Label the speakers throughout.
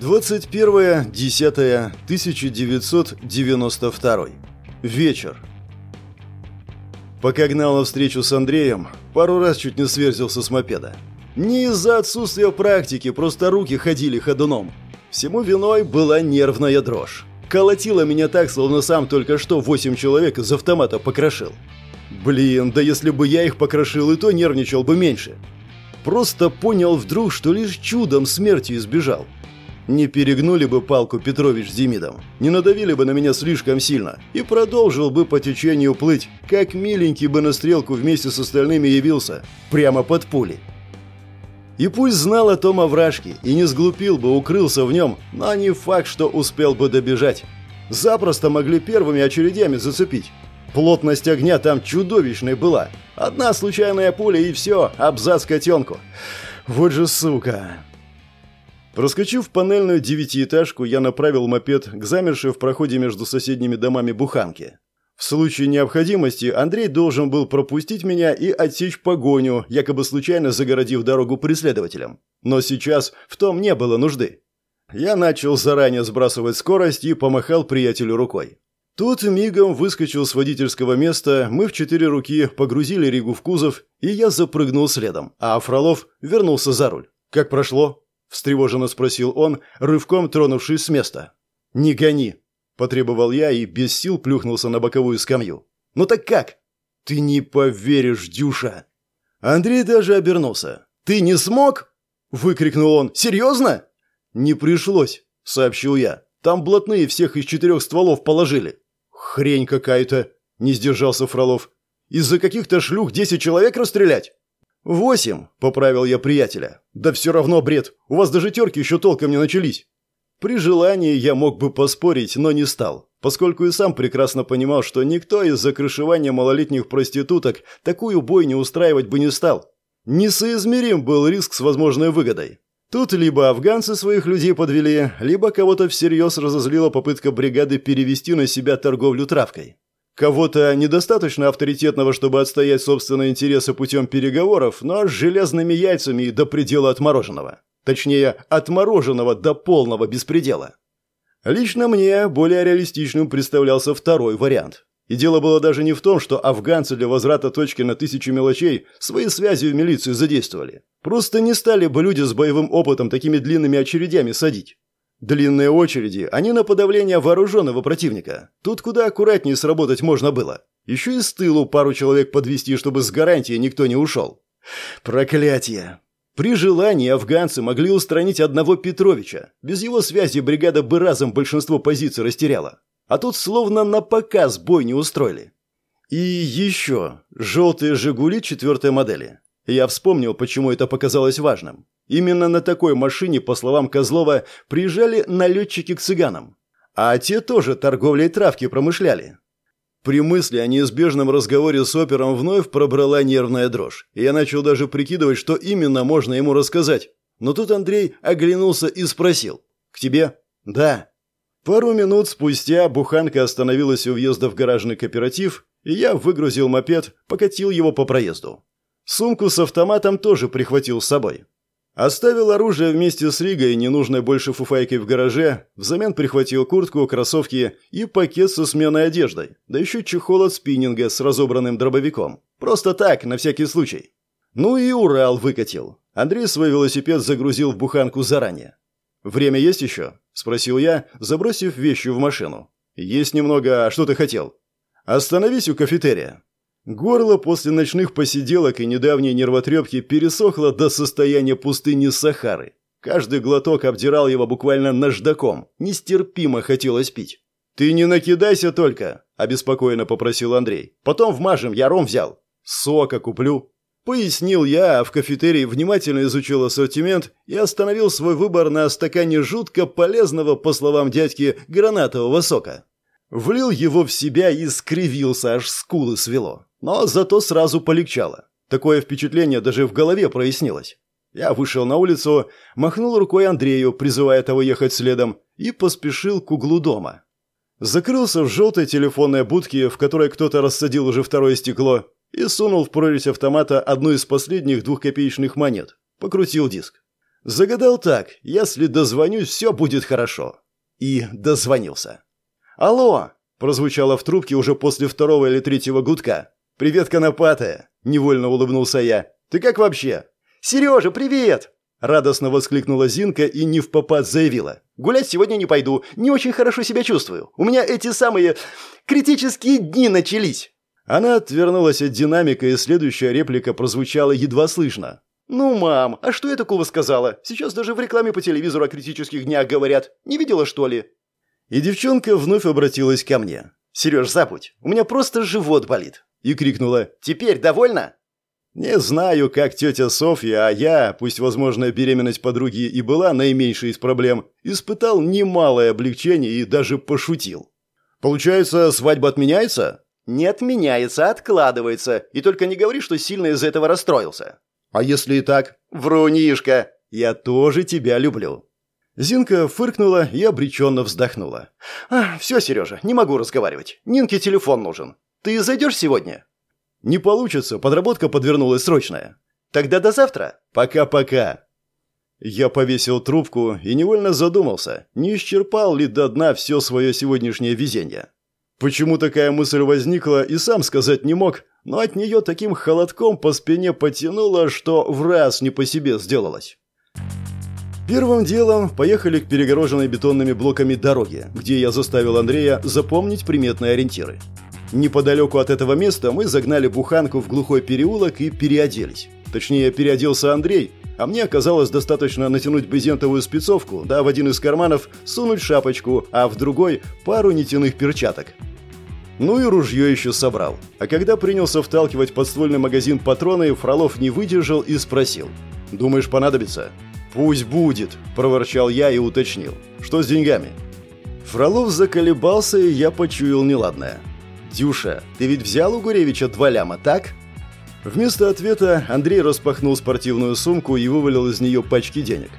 Speaker 1: 21.10.1992. Вечер. Пока на встречу с Андреем, пару раз чуть не сверзился с мопеда. Не из-за отсутствия практики, просто руки ходили ходуном. Всему виной была нервная дрожь. Колотило меня так, словно сам только что восемь человек из автомата покрошил. Блин, да если бы я их покрошил, и то нервничал бы меньше. Просто понял вдруг, что лишь чудом смерти избежал. Не перегнули бы палку Петрович с Демидом, не надавили бы на меня слишком сильно и продолжил бы по течению плыть, как миленький бы на стрелку вместе с остальными явился, прямо под пули. И пусть знал о том овражке и не сглупил бы, укрылся в нем, но не факт, что успел бы добежать. Запросто могли первыми очередями зацепить. Плотность огня там чудовищной была. Одна случайная пуля и все, абзац котенку. Вот же сука. Проскочив панельную девятиэтажку, я направил мопед к замершей в проходе между соседними домами буханке. В случае необходимости Андрей должен был пропустить меня и отсечь погоню, якобы случайно загородив дорогу преследователям. Но сейчас в том не было нужды. Я начал заранее сбрасывать скорость и помахал приятелю рукой. Тут мигом выскочил с водительского места, мы в четыре руки погрузили Ригу в кузов, и я запрыгнул следом, а Фролов вернулся за руль. «Как прошло?» – встревоженно спросил он, рывком тронувшись с места. «Не гони!» – потребовал я и без сил плюхнулся на боковую скамью. «Ну так как?» «Ты не поверишь, Дюша!» Андрей даже обернулся. «Ты не смог?» – выкрикнул он. «Серьезно?» «Не пришлось», – сообщил я. «Там блатные всех из четырех стволов положили». «Хрень какая-то», – не сдержался Фролов. «Из-за каких-то шлюх десять человек расстрелять?» «Восемь», — поправил я приятеля. «Да все равно бред. У вас даже терки еще толком не начались». При желании я мог бы поспорить, но не стал, поскольку и сам прекрасно понимал, что никто из-за крышевания малолетних проституток такую бойню устраивать бы не стал. Несоизмерим был риск с возможной выгодой. Тут либо афганцы своих людей подвели, либо кого-то всерьез разозлила попытка бригады перевести на себя торговлю травкой. Кого-то недостаточно авторитетного, чтобы отстоять собственные интересы путем переговоров, но с железными яйцами до предела отмороженного. Точнее, отмороженного до полного беспредела. Лично мне более реалистичным представлялся второй вариант. И дело было даже не в том, что афганцы для возврата точки на тысячу мелочей свои связи в милиции задействовали. Просто не стали бы люди с боевым опытом такими длинными очередями садить. Длинные очереди, они на подавление вооруженного противника. Тут куда аккуратнее сработать можно было. Еще и с тылу пару человек подвести, чтобы с гарантией никто не ушел. Проклятие! При желании афганцы могли устранить одного Петровича. Без его связи бригада бы разом большинство позиций растеряла. А тут словно на показ бой не устроили. И еще желтые «Жигули» четвертой модели. Я вспомнил, почему это показалось важным. Именно на такой машине, по словам Козлова, приезжали налетчики к цыганам. А те тоже торговлей травки промышляли. При мысли о неизбежном разговоре с опером вновь пробрала нервная дрожь. И я начал даже прикидывать, что именно можно ему рассказать. Но тут Андрей оглянулся и спросил. «К тебе?» «Да». Пару минут спустя буханка остановилась у въезда в гаражный кооператив, и я выгрузил мопед, покатил его по проезду. Сумку с автоматом тоже прихватил с собой. Оставил оружие вместе с Ригой, ненужной больше фуфайкой в гараже, взамен прихватил куртку, кроссовки и пакет со сменой одеждой, да еще чехол от спиннинга с разобранным дробовиком. Просто так, на всякий случай. Ну и Урал выкатил. Андрей свой велосипед загрузил в буханку заранее. «Время есть еще?» – спросил я, забросив вещи в машину. «Есть немного. А что ты хотел?» «Остановись у кафетерия. Горло после ночных посиделок и недавней нервотрепки пересохло до состояния пустыни Сахары. Каждый глоток обдирал его буквально наждаком. Нестерпимо хотелось пить. «Ты не накидайся только», – обеспокоенно попросил Андрей. «Потом вмажем, я ром взял». «Сока куплю». Пояснил я, а в кафетерии внимательно изучил ассортимент и остановил свой выбор на стакане жутко полезного, по словам дядьки, гранатового сока. Влил его в себя и скривился, аж скулы свело. Но зато сразу полегчало. Такое впечатление даже в голове прояснилось. Я вышел на улицу, махнул рукой Андрею, призывая того ехать следом, и поспешил к углу дома. Закрылся в желтой телефонной будке, в которой кто-то рассадил уже второе стекло, и сунул в прорезь автомата одну из последних двухкопеечных монет. Покрутил диск. Загадал так, если дозвонюсь, все будет хорошо. И дозвонился. «Алло!» – прозвучало в трубке уже после второго или третьего гудка. «Привет, конопатая!» – невольно улыбнулся я. «Ты как вообще?» «Сережа, привет!» Радостно воскликнула Зинка и не в попад заявила. «Гулять сегодня не пойду. Не очень хорошо себя чувствую. У меня эти самые критические дни начались». Она отвернулась от динамика, и следующая реплика прозвучала едва слышно. «Ну, мам, а что я такого сказала? Сейчас даже в рекламе по телевизору о критических днях говорят. Не видела, что ли?» И девчонка вновь обратилась ко мне. «Сереж, забудь, у меня просто живот болит». И крикнула «Теперь довольна?» Не знаю, как тетя Софья, а я, пусть, возможно, беременность подруги и была наименьшей из проблем, испытал немалое облегчение и даже пошутил. «Получается, свадьба отменяется?» «Не отменяется, а откладывается. И только не говори, что сильно из-за этого расстроился». «А если и так?» «Врунишка! Я тоже тебя люблю». Зинка фыркнула и обреченно вздохнула. «А, все, Сережа, не могу разговаривать. Нинке телефон нужен. Ты зайдешь сегодня?» «Не получится, подработка подвернулась срочная». «Тогда до завтра». «Пока-пока». Я повесил трубку и невольно задумался, не исчерпал ли до дна все свое сегодняшнее везение. Почему такая мысль возникла, и сам сказать не мог, но от нее таким холодком по спине потянуло, что в раз не по себе сделалось. Первым делом поехали к перегороженной бетонными блоками дороге, где я заставил Андрея запомнить приметные ориентиры. Неподалеку от этого места мы загнали буханку в глухой переулок и переоделись. Точнее, переоделся Андрей, а мне оказалось достаточно натянуть брезентовую спецовку, да в один из карманов сунуть шапочку, а в другой – пару нитяных перчаток. Ну и ружье еще собрал. А когда принялся вталкивать подствольный магазин патроны, Фролов не выдержал и спросил. «Думаешь, понадобится?» «Пусть будет», – проворчал я и уточнил. «Что с деньгами?» Фролов заколебался, и я почуял неладное. «Дюша, ты ведь взял у Гуревича два ляма, так?» Вместо ответа Андрей распахнул спортивную сумку и вывалил из нее пачки денег.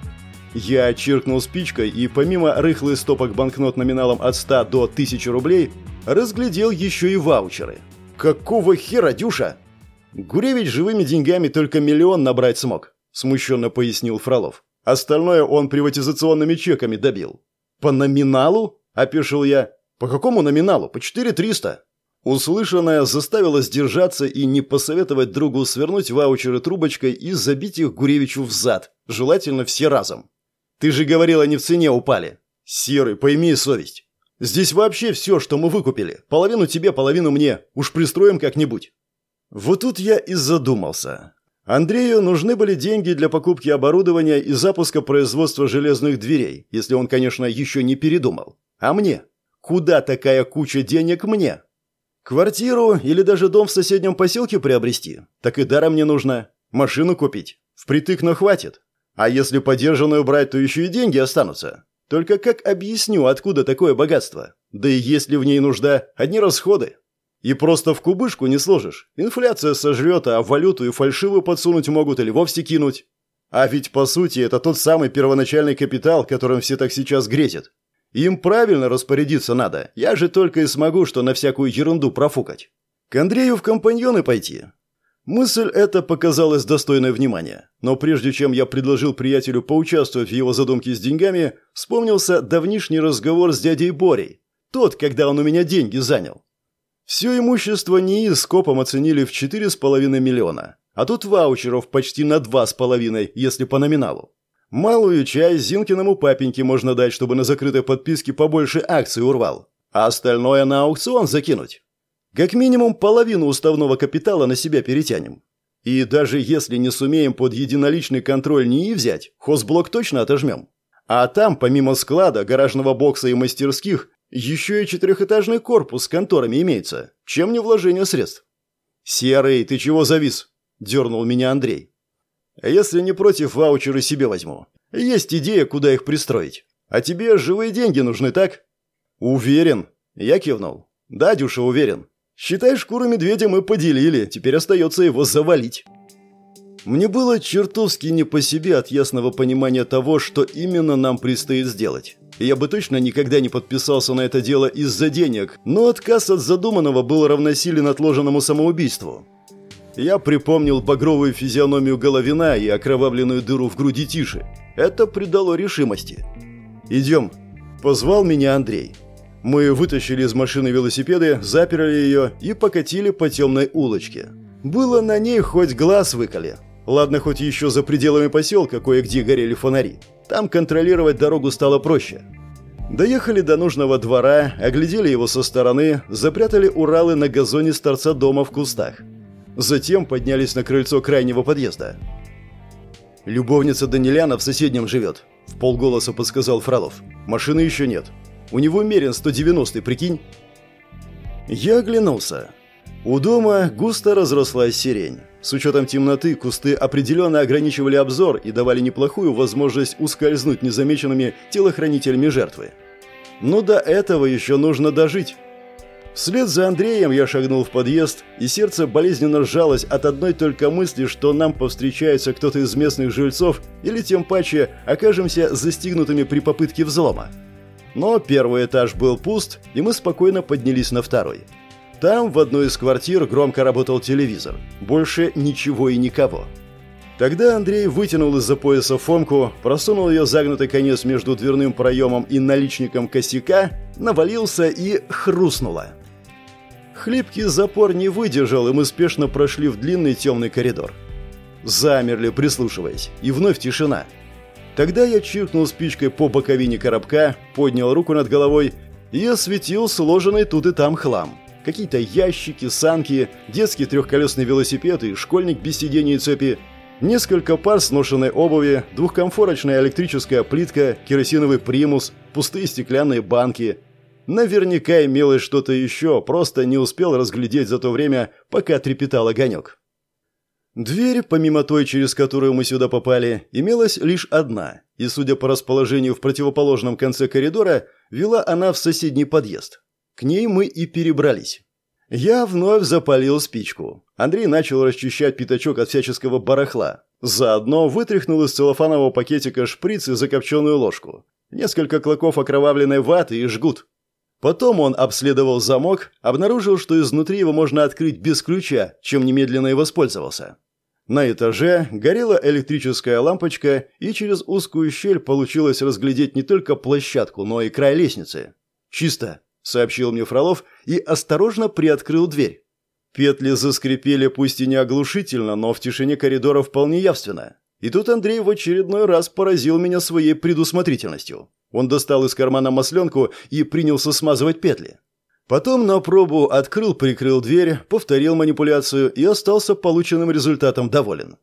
Speaker 1: Я чиркнул спичкой и помимо рыхлых стопок банкнот номиналом от 100 до 1000 рублей, разглядел еще и ваучеры. «Какого хера, Дюша?» «Гуревич живыми деньгами только миллион набрать смог», – смущенно пояснил Фролов. «Остальное он приватизационными чеками добил». «По номиналу?» – опешил я. «По какому номиналу? По 4300?» Услышанное заставило сдержаться и не посоветовать другу свернуть ваучеры трубочкой и забить их Гуревичу в зад, желательно все разом. «Ты же говорил, они в цене упали». «Серый, пойми совесть. Здесь вообще все, что мы выкупили. Половину тебе, половину мне. Уж пристроим как-нибудь». Вот тут я и задумался. Андрею нужны были деньги для покупки оборудования и запуска производства железных дверей, если он, конечно, еще не передумал. А мне? Куда такая куча денег мне? Квартиру или даже дом в соседнем поселке приобрести? Так и даром мне нужно. Машину купить. Впритык, но хватит. А если подержанную брать, то еще и деньги останутся. Только как объясню, откуда такое богатство? Да и есть ли в ней нужда? Одни расходы. И просто в кубышку не сложишь. Инфляция сожрет, а валюту и фальшивую подсунуть могут или вовсе кинуть. А ведь, по сути, это тот самый первоначальный капитал, которым все так сейчас грезят. Им правильно распорядиться надо. Я же только и смогу, что на всякую ерунду профукать. К Андрею в компаньоны пойти. Мысль эта показалась достойной внимания. Но прежде чем я предложил приятелю поучаствовать в его задумке с деньгами, вспомнился давнишний разговор с дядей Борей. Тот, когда он у меня деньги занял. Все имущество НИИ скопом оценили в 4,5 миллиона. А тут ваучеров почти на 2,5, если по номиналу. Малую часть Зинкиному папеньке можно дать, чтобы на закрытой подписке побольше акций урвал. А остальное на аукцион закинуть. Как минимум половину уставного капитала на себя перетянем. И даже если не сумеем под единоличный контроль НИИ взять, хозблок точно отожмем. А там, помимо склада, гаражного бокса и мастерских, еще и четырехэтажный корпус с конторами имеется. Чем не вложение средств? «Серый, ты чего завис?» – дернул меня Андрей. Если не против, ваучеры себе возьму. Есть идея, куда их пристроить. А тебе живые деньги нужны, так? Уверен. Я кивнул. Да, Дюша, уверен. Считай, шкуру медведя мы поделили, теперь остается его завалить. Мне было чертовски не по себе от ясного понимания того, что именно нам предстоит сделать. Я бы точно никогда не подписался на это дело из-за денег, но отказ от задуманного был равносилен отложенному самоубийству. Я припомнил багровую физиономию Головина и окровавленную дыру в груди Тиши. Это придало решимости. «Идем», – позвал меня Андрей. Мы вытащили из машины велосипеды, заперли ее и покатили по темной улочке. Было на ней хоть глаз выколи. Ладно, хоть еще за пределами поселка кое-где горели фонари. Там контролировать дорогу стало проще. Доехали до нужного двора, оглядели его со стороны, запрятали Уралы на газоне с торца дома в кустах. Затем поднялись на крыльцо крайнего подъезда. «Любовница Даниляна в соседнем живет», – в полголоса подсказал Фролов. «Машины еще нет. У него мерен 190 прикинь?» Я оглянулся. У дома густо разрослась сирень. С учетом темноты кусты определенно ограничивали обзор и давали неплохую возможность ускользнуть незамеченными телохранителями жертвы. Но до этого еще нужно дожить. Вслед за Андреем я шагнул в подъезд, и сердце болезненно сжалось от одной только мысли, что нам повстречается кто-то из местных жильцов или тем паче окажемся застигнутыми при попытке взлома. Но первый этаж был пуст, и мы спокойно поднялись на второй. Там, в одной из квартир, громко работал телевизор. Больше ничего и никого. Тогда Андрей вытянул из-за пояса фомку, просунул ее загнутый конец между дверным проемом и наличником косяка, навалился и хрустнуло. Хлипкий запор не выдержал, и мы спешно прошли в длинный темный коридор. Замерли, прислушиваясь, и вновь тишина. Тогда я чиркнул спичкой по боковине коробка, поднял руку над головой и осветил сложенный тут и там хлам. Какие-то ящики, санки, детский трехколесный велосипед и школьник без сидений и цепи – Несколько пар сношенной обуви, двухкомфорочная электрическая плитка, керосиновый примус, пустые стеклянные банки. Наверняка имелось что-то еще, просто не успел разглядеть за то время, пока трепетал огонек. Дверь, помимо той, через которую мы сюда попали, имелась лишь одна, и, судя по расположению в противоположном конце коридора, вела она в соседний подъезд. К ней мы и перебрались. Я вновь запалил спичку. Андрей начал расчищать пятачок от всяческого барахла. Заодно вытряхнул из целлофанового пакетика шприц и закопченную ложку. Несколько клоков окровавленной ваты и жгут. Потом он обследовал замок, обнаружил, что изнутри его можно открыть без ключа, чем немедленно и воспользовался. На этаже горела электрическая лампочка, и через узкую щель получилось разглядеть не только площадку, но и край лестницы. «Чисто», сообщил мне Фролов и осторожно приоткрыл дверь. Петли заскрипели пусть и не оглушительно, но в тишине коридора вполне явственно. И тут Андрей в очередной раз поразил меня своей предусмотрительностью. Он достал из кармана масленку и принялся смазывать петли. Потом на пробу открыл-прикрыл дверь, повторил манипуляцию и остался полученным результатом доволен.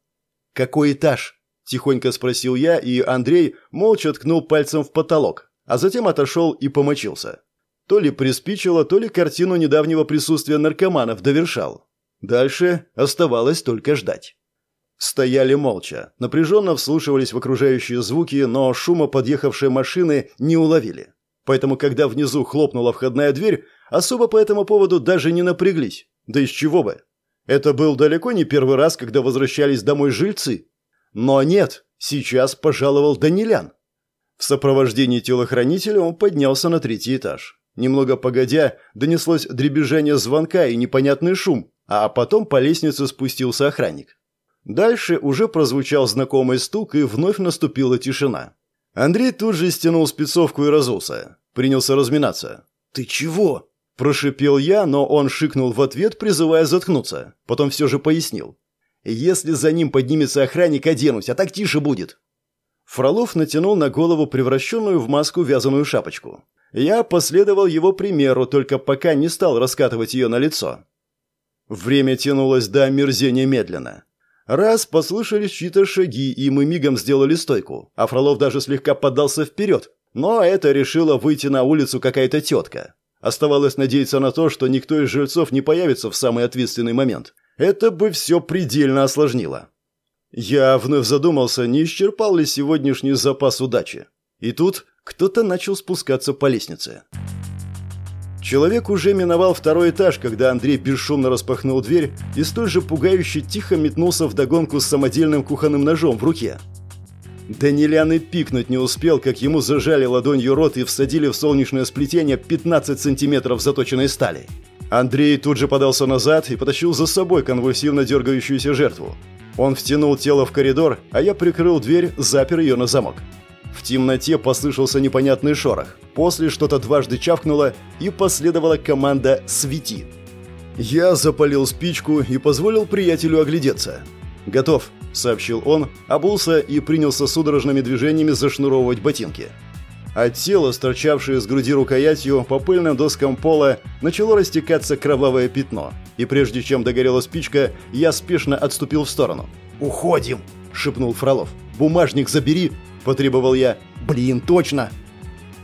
Speaker 1: «Какой этаж?» – тихонько спросил я, и Андрей молча ткнул пальцем в потолок, а затем отошел и помочился. То ли приспичило, то ли картину недавнего присутствия наркоманов довершал. Дальше оставалось только ждать. Стояли молча, напряженно вслушивались в окружающие звуки, но шума подъехавшей машины не уловили. Поэтому, когда внизу хлопнула входная дверь, особо по этому поводу даже не напряглись. Да из чего бы? Это был далеко не первый раз, когда возвращались домой жильцы. Но нет, сейчас пожаловал Данилян. В сопровождении телохранителя он поднялся на третий этаж. Немного погодя, донеслось дребезжание звонка и непонятный шум, а потом по лестнице спустился охранник. Дальше уже прозвучал знакомый стук, и вновь наступила тишина. Андрей тут же стянул спецовку и разулся. Принялся разминаться. «Ты чего?» – прошипел я, но он шикнул в ответ, призывая заткнуться. Потом все же пояснил. «Если за ним поднимется охранник, оденусь, а так тише будет». Фролов натянул на голову превращенную в маску вязаную шапочку. Я последовал его примеру, только пока не стал раскатывать ее на лицо. Время тянулось до омерзения медленно. Раз послышались чьи-то шаги, и мы мигом сделали стойку, а Фролов даже слегка подался вперед. Но это решила выйти на улицу какая-то тетка. Оставалось надеяться на то, что никто из жильцов не появится в самый ответственный момент. Это бы все предельно осложнило. Я вновь задумался, не исчерпал ли сегодняшний запас удачи. И тут кто-то начал спускаться по лестнице. Человек уже миновал второй этаж, когда Андрей бесшумно распахнул дверь и столь же пугающе тихо метнулся в догонку с самодельным кухонным ножом в руке. Данилян и пикнуть не успел, как ему зажали ладонью рот и всадили в солнечное сплетение 15 сантиметров заточенной стали. Андрей тут же подался назад и потащил за собой конвульсивно дергающуюся жертву. Он втянул тело в коридор, а я прикрыл дверь, запер ее на замок. В темноте послышался непонятный шорох. После что-то дважды чавкнуло, и последовала команда «Свети». Я запалил спичку и позволил приятелю оглядеться. «Готов», — сообщил он, обулся и принялся судорожными движениями зашнуровывать ботинки. От тела, торчавшее с груди рукоятью, по пыльным доскам пола начало растекаться кровавое пятно. И прежде чем догорела спичка, я спешно отступил в сторону. «Уходим!» – шепнул Фролов. «Бумажник забери!» – потребовал я. «Блин, точно!»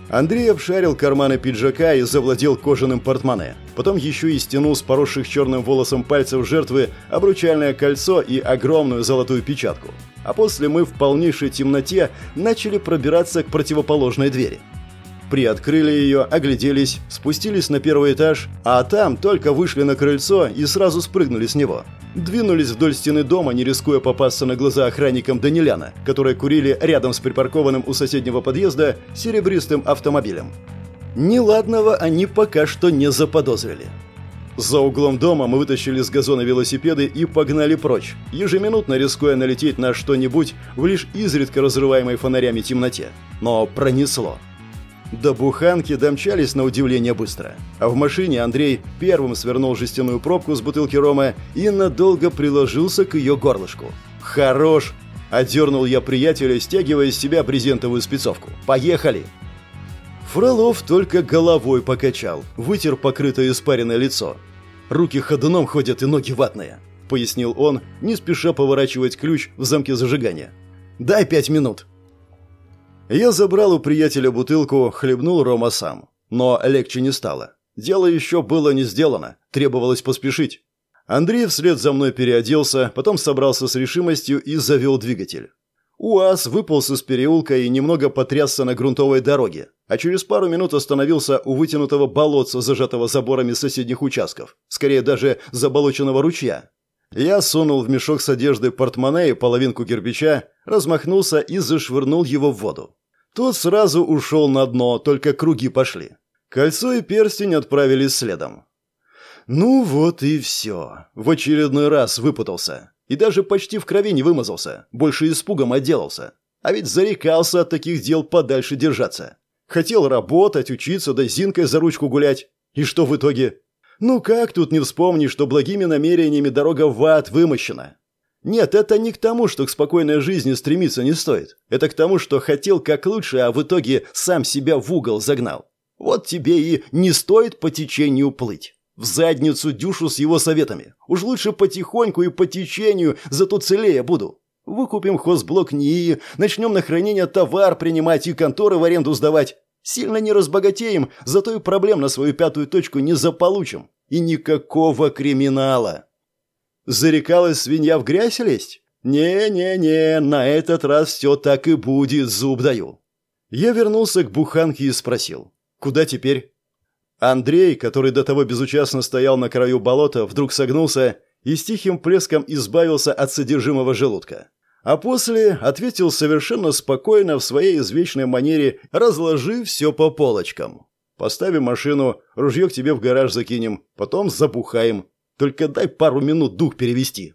Speaker 1: Андрей обшарил карманы пиджака и завладел кожаным портмоне. Потом еще и стянул с поросших черным волосом пальцев жертвы обручальное кольцо и огромную золотую печатку. А после мы в полнейшей темноте начали пробираться к противоположной двери. Приоткрыли ее, огляделись, спустились на первый этаж, а там только вышли на крыльцо и сразу спрыгнули с него. Двинулись вдоль стены дома, не рискуя попасться на глаза охранникам Даниляна, которые курили рядом с припаркованным у соседнего подъезда серебристым автомобилем. Неладного они пока что не заподозрили. За углом дома мы вытащили с газона велосипеды и погнали прочь, ежеминутно рискуя налететь на что-нибудь в лишь изредка разрываемой фонарями темноте. Но пронесло. До буханки домчались на удивление быстро. А в машине Андрей первым свернул жестяную пробку с бутылки рома и надолго приложился к ее горлышку. «Хорош!» – одернул я приятеля, стягивая из себя брезентовую спецовку. «Поехали!» Фролов только головой покачал, вытер покрытое испаренное лицо. «Руки ходуном ходят и ноги ватные», – пояснил он, не спеша поворачивать ключ в замке зажигания. «Дай пять минут», я забрал у приятеля бутылку, хлебнул рома сам. Но легче не стало. Дело еще было не сделано, требовалось поспешить. Андрей вслед за мной переоделся, потом собрался с решимостью и завел двигатель. УАЗ выполз из переулка и немного потрясся на грунтовой дороге, а через пару минут остановился у вытянутого болотца, зажатого заборами соседних участков, скорее даже заболоченного ручья. Я сунул в мешок с одеждой портмоне и половинку кирпича, размахнулся и зашвырнул его в воду. Тот сразу ушел на дно, только круги пошли. Кольцо и перстень отправились следом. Ну вот и все. В очередной раз выпутался. И даже почти в крови не вымазался. Больше испугом отделался. А ведь зарекался от таких дел подальше держаться. Хотел работать, учиться, да Зинкой за ручку гулять. И что в итоге? Ну как тут не вспомнить, что благими намерениями дорога в ад вымощена? Нет, это не к тому, что к спокойной жизни стремиться не стоит. Это к тому, что хотел как лучше, а в итоге сам себя в угол загнал. Вот тебе и не стоит по течению плыть. В задницу Дюшу с его советами. Уж лучше потихоньку и по течению, зато целее буду. Выкупим хозблок НИИ, начнем на хранение товар принимать и конторы в аренду сдавать. Сильно не разбогатеем, зато и проблем на свою пятую точку не заполучим. И никакого криминала. Зарекалась свинья в грязь лезть? Не-не-не, на этот раз все так и будет, зуб даю. Я вернулся к буханке и спросил. Куда теперь? Андрей, который до того безучастно стоял на краю болота, вдруг согнулся и с тихим плеском избавился от содержимого желудка. А после ответил совершенно спокойно в своей извечной манере, разложив все по полочкам. «Поставим машину, ружье к тебе в гараж закинем, потом запухаем. Только дай пару минут дух перевести.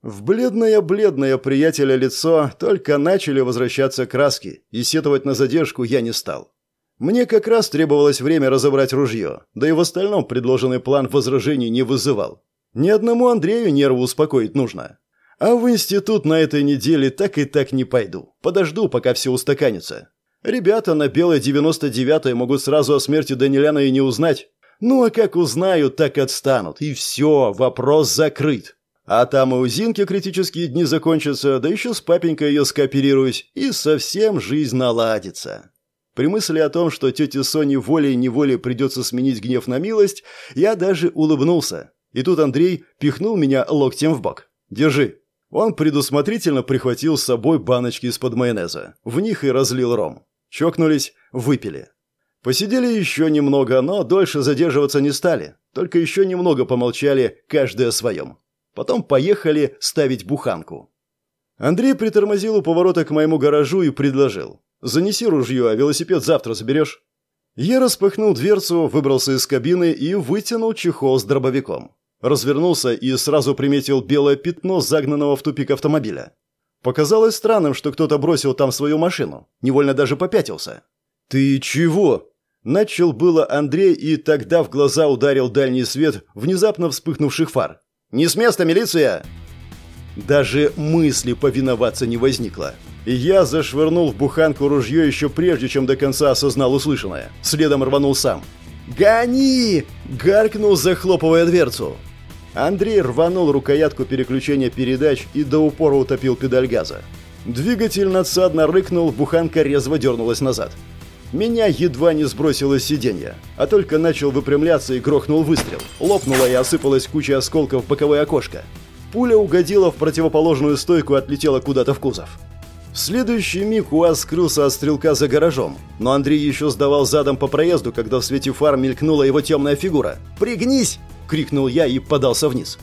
Speaker 1: В бледное-бледное приятеля лицо только начали возвращаться краски, и сетовать на задержку я не стал. Мне как раз требовалось время разобрать ружье, да и в остальном предложенный план возражений не вызывал. Ни одному Андрею нервы успокоить нужно. А в институт на этой неделе так и так не пойду. Подожду, пока все устаканится. Ребята на белой 99-й могут сразу о смерти Даниляна и не узнать, ну а как узнают, так отстанут. И все, вопрос закрыт. А там и у Зинки критические дни закончатся, да еще с папенькой ее скооперируюсь, и совсем жизнь наладится. При мысли о том, что тете Соне волей-неволей придется сменить гнев на милость, я даже улыбнулся. И тут Андрей пихнул меня локтем в бок. «Держи». Он предусмотрительно прихватил с собой баночки из-под майонеза. В них и разлил ром. Чокнулись, выпили. Посидели еще немного, но дольше задерживаться не стали. Только еще немного помолчали, каждый о своем. Потом поехали ставить буханку. Андрей притормозил у поворота к моему гаражу и предложил. «Занеси ружье, а велосипед завтра заберешь». Я распахнул дверцу, выбрался из кабины и вытянул чехол с дробовиком. Развернулся и сразу приметил белое пятно загнанного в тупик автомобиля. Показалось странным, что кто-то бросил там свою машину. Невольно даже попятился. «Ты чего?» Начал было Андрей, и тогда в глаза ударил дальний свет внезапно вспыхнувших фар. «Не с места, милиция!» Даже мысли повиноваться не возникло. Я зашвырнул в буханку ружье еще прежде, чем до конца осознал услышанное. Следом рванул сам. «Гони!» – гаркнул, захлопывая дверцу. Андрей рванул рукоятку переключения передач и до упора утопил педаль газа. Двигатель надсадно рыкнул, буханка резво дернулась назад. Меня едва не сбросило с сиденья, а только начал выпрямляться и грохнул выстрел. Лопнула и осыпалась куча осколков в боковое окошко. Пуля угодила в противоположную стойку и отлетела куда-то в кузов. В следующий миг УАЗ скрылся от стрелка за гаражом, но Андрей еще сдавал задом по проезду, когда в свете фар мелькнула его темная фигура. «Пригнись!» – крикнул я и подался вниз.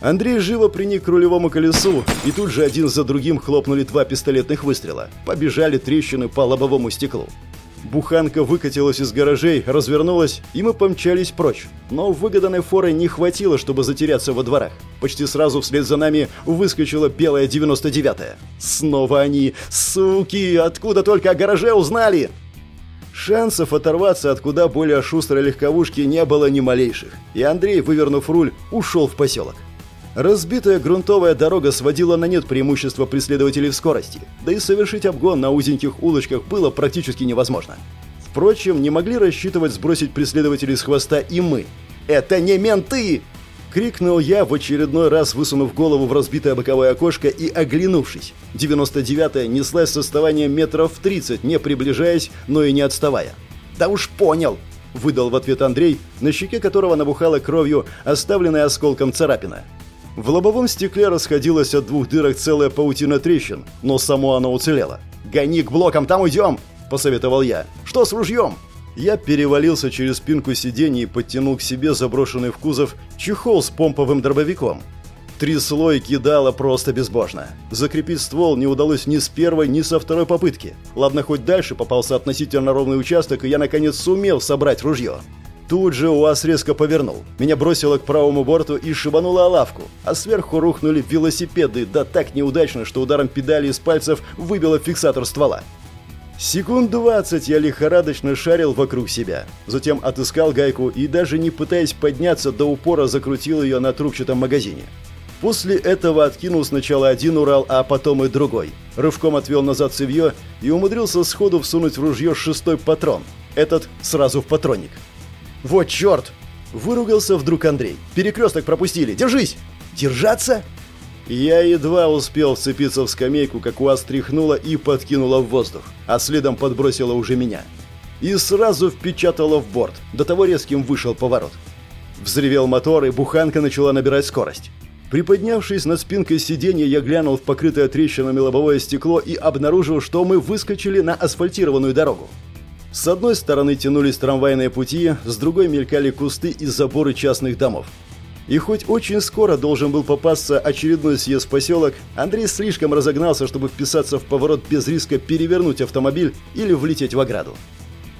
Speaker 1: Андрей живо приник к рулевому колесу, и тут же один за другим хлопнули два пистолетных выстрела. Побежали трещины по лобовому стеклу. Буханка выкатилась из гаражей, развернулась, и мы помчались прочь. Но выгоданной форы не хватило, чтобы затеряться во дворах. Почти сразу вслед за нами выскочила белая 99-я. Снова они, суки, откуда только о гараже узнали? Шансов оторваться от куда более шустрой легковушки не было ни малейших, и Андрей, вывернув руль, ушел в поселок. Разбитая грунтовая дорога сводила на нет преимущество преследователей в скорости, да и совершить обгон на узеньких улочках было практически невозможно. Впрочем, не могли рассчитывать сбросить преследователей с хвоста и мы. «Это не менты!» — крикнул я, в очередной раз высунув голову в разбитое боковое окошко и оглянувшись. 99-я неслась с отставания метров в 30, не приближаясь, но и не отставая. «Да уж понял!» — выдал в ответ Андрей, на щеке которого набухала кровью оставленная осколком царапина. В лобовом стекле расходилась от двух дырок целая паутина трещин, но само оно уцелело. «Гони к блокам, там уйдем!» – посоветовал я. «Что с ружьем?» Я перевалился через спинку сиденья и подтянул к себе заброшенный в кузов чехол с помповым дробовиком. Три слоя кидало просто безбожно. Закрепить ствол не удалось ни с первой, ни со второй попытки. Ладно, хоть дальше попался относительно ровный участок, и я наконец сумел собрать ружье. Тут же УАЗ резко повернул. Меня бросило к правому борту и шибануло о лавку. А сверху рухнули велосипеды, да так неудачно, что ударом педали из пальцев выбило фиксатор ствола. Секунд двадцать я лихорадочно шарил вокруг себя. Затем отыскал гайку и, даже не пытаясь подняться, до упора закрутил ее на трубчатом магазине. После этого откинул сначала один Урал, а потом и другой. Рывком отвел назад цевье и умудрился сходу всунуть в ружье шестой патрон. Этот сразу в патронник. «Вот черт!» Выругался вдруг Андрей. «Перекресток пропустили! Держись!» «Держаться?» Я едва успел вцепиться в скамейку, как УАЗ тряхнула и подкинула в воздух, а следом подбросила уже меня. И сразу впечатала в борт, до того резким вышел поворот. Взревел мотор, и буханка начала набирать скорость. Приподнявшись над спинкой сиденья, я глянул в покрытое трещинами лобовое стекло и обнаружил, что мы выскочили на асфальтированную дорогу. С одной стороны тянулись трамвайные пути, с другой мелькали кусты и заборы частных домов. И хоть очень скоро должен был попасться очередной съезд в поселок, Андрей слишком разогнался, чтобы вписаться в поворот без риска перевернуть автомобиль или влететь в ограду.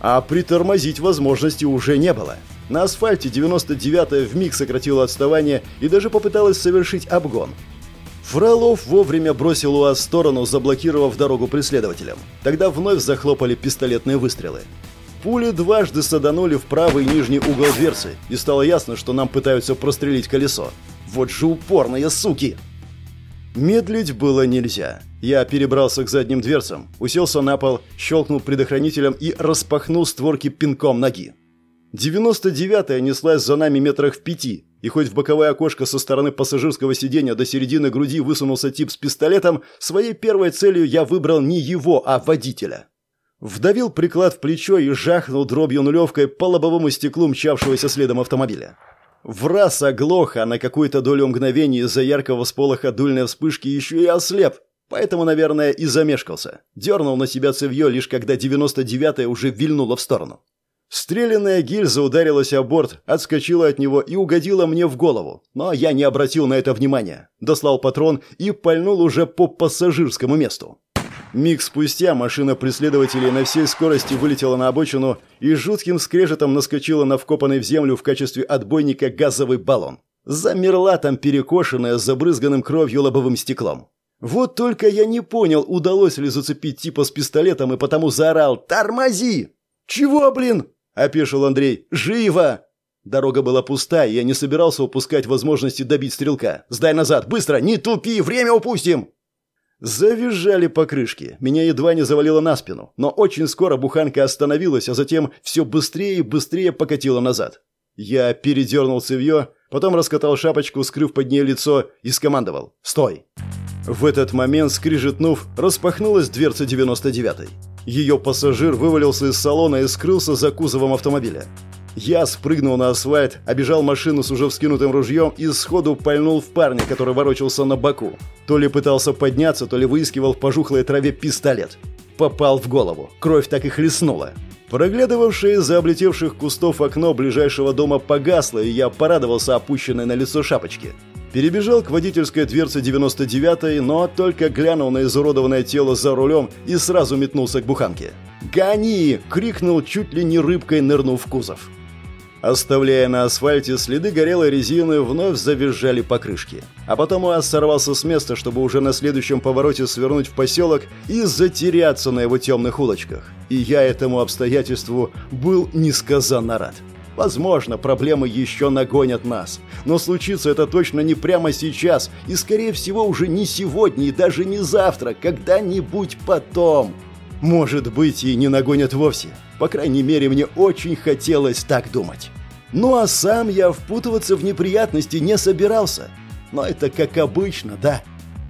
Speaker 1: А притормозить возможности уже не было. На асфальте 99-я вмиг сократила отставание и даже попыталась совершить обгон – Фролов вовремя бросил УАЗ в сторону, заблокировав дорогу преследователям. Тогда вновь захлопали пистолетные выстрелы. Пули дважды саданули в правый нижний угол дверцы, и стало ясно, что нам пытаются прострелить колесо. Вот же упорные суки! Медлить было нельзя. Я перебрался к задним дверцам, уселся на пол, щелкнул предохранителем и распахнул створки пинком ноги. 99-я неслась за нами метрах в пяти, и хоть в боковое окошко со стороны пассажирского сиденья до середины груди высунулся тип с пистолетом, своей первой целью я выбрал не его, а водителя. Вдавил приклад в плечо и жахнул дробью нулевкой по лобовому стеклу мчавшегося следом автомобиля. В раз оглох, а на какую-то долю мгновения из-за яркого сполоха дульной вспышки еще и ослеп, поэтому, наверное, и замешкался. Дернул на себя цевье, лишь когда 99-я уже вильнула в сторону. Стрелянная гильза ударилась о борт, отскочила от него и угодила мне в голову. Но я не обратил на это внимания. Дослал патрон и пальнул уже по пассажирскому месту. Миг спустя машина преследователей на всей скорости вылетела на обочину и жутким скрежетом наскочила на вкопанный в землю в качестве отбойника газовый баллон. Замерла там перекошенная забрызганным кровью лобовым стеклом. Вот только я не понял, удалось ли зацепить типа с пистолетом и потому заорал «Тормози!» «Чего, блин?» – опешил Андрей. «Живо!» Дорога была пустая, я не собирался упускать возможности добить стрелка. «Сдай назад! Быстро! Не тупи! Время упустим!» Завизжали покрышки. Меня едва не завалило на спину. Но очень скоро буханка остановилась, а затем все быстрее и быстрее покатила назад. Я передернул цевье, потом раскатал шапочку, скрыв под ней лицо, и скомандовал «Стой!». В этот момент, скрижетнув, распахнулась дверца 99-й. Ее пассажир вывалился из салона и скрылся за кузовом автомобиля. Я спрыгнул на асфальт, обежал машину с уже вскинутым ружьем и сходу пальнул в парня, который ворочался на боку. То ли пытался подняться, то ли выискивал в пожухлой траве пистолет. Попал в голову. Кровь так и хлестнула. Проглядывавшее за облетевших кустов окно ближайшего дома погасло, и я порадовался опущенной на лицо шапочке. Перебежал к водительской дверце 99-й, но только глянул на изуродованное тело за рулем и сразу метнулся к буханке. «Гони!» — крикнул чуть ли не рыбкой, нырнув в кузов. Оставляя на асфальте следы горелой резины, вновь завизжали покрышки. А потом УАЗ сорвался с места, чтобы уже на следующем повороте свернуть в поселок и затеряться на его темных улочках. И я этому обстоятельству был несказанно рад. Возможно, проблемы еще нагонят нас. Но случится это точно не прямо сейчас, и, скорее всего, уже не сегодня и даже не завтра, когда-нибудь потом. Может быть, и не нагонят вовсе. По крайней мере, мне очень хотелось так думать. Ну а сам я впутываться в неприятности не собирался. Но это как обычно, да.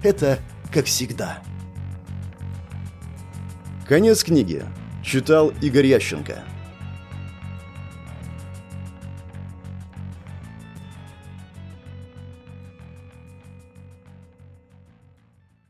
Speaker 1: Это как всегда. Конец книги. Читал Игорь Ященко.